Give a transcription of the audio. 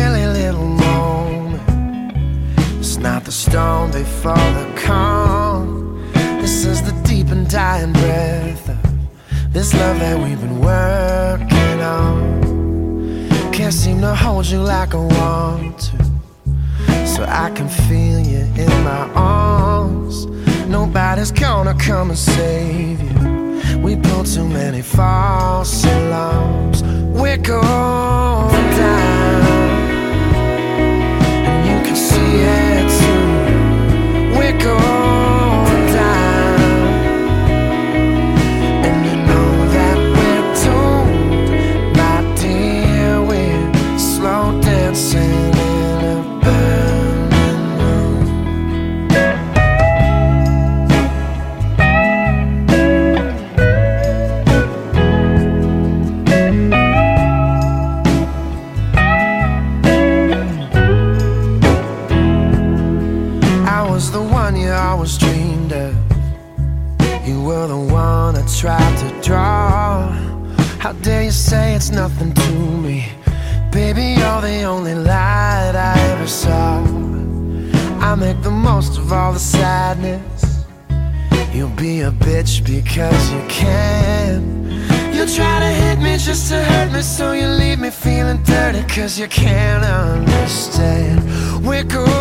Silly little moment. It's not the storm before the calm. This is the deep and dying breath of this love that we've been working on. Can't seem to hold you like I want to. So I can feel you in my arms. Nobody's gonna come and save you. We built too many false alarms. We're going always dreamed of. You were the one I tried to draw. How dare you say it's nothing to me? Baby, you're the only light I ever saw. I make the most of all the sadness. You'll be a bitch because you can. You try to hit me just to hurt me, so you leave me feeling dirty because you can't understand. We're going